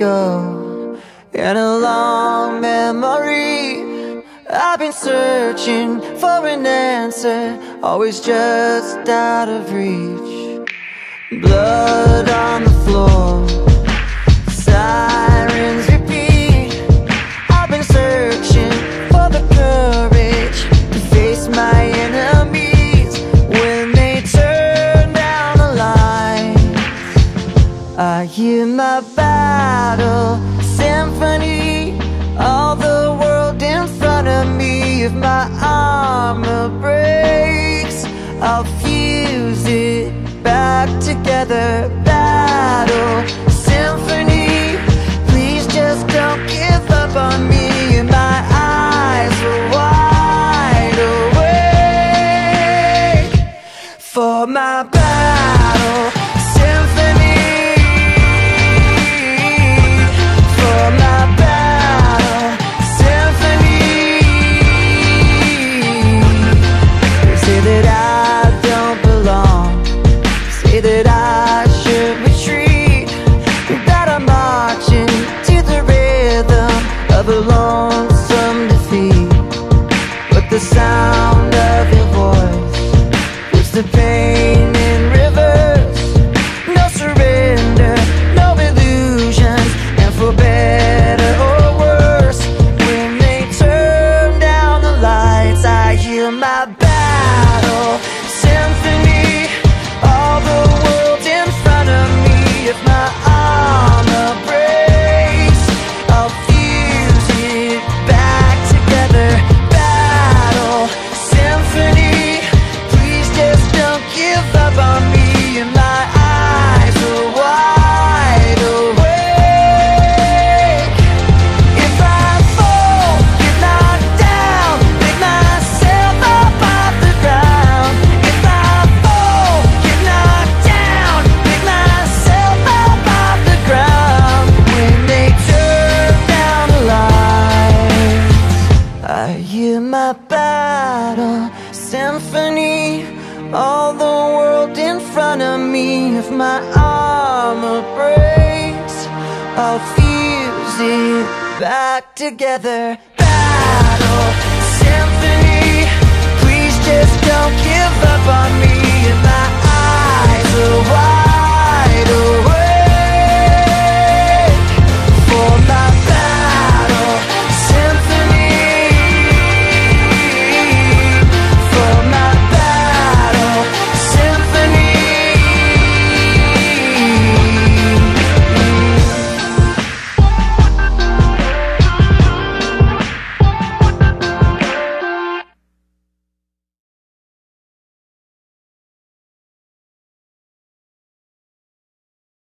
ago In a long memory I've been searching for an answer Always just out of reach. Blood on the floor Sirens repeat. I've been searching for the courage To face my enemies. When they turn down the lights I hear my battle symphony All the world in front of me. If my armor breaks I'll fuse it back together. Battle symphony Please just don't give up on me. My eyes are wide awake For my battle a lonesome defeat But the sound of your voice Puts the pain in reverse. No surrender, no illusions And for better or worse When they turn down the lights I hear my battle hear my battle. Symphony All the world in front of me. If my armor breaks I'll fuse it back together. Battle symphony Please just don't give up on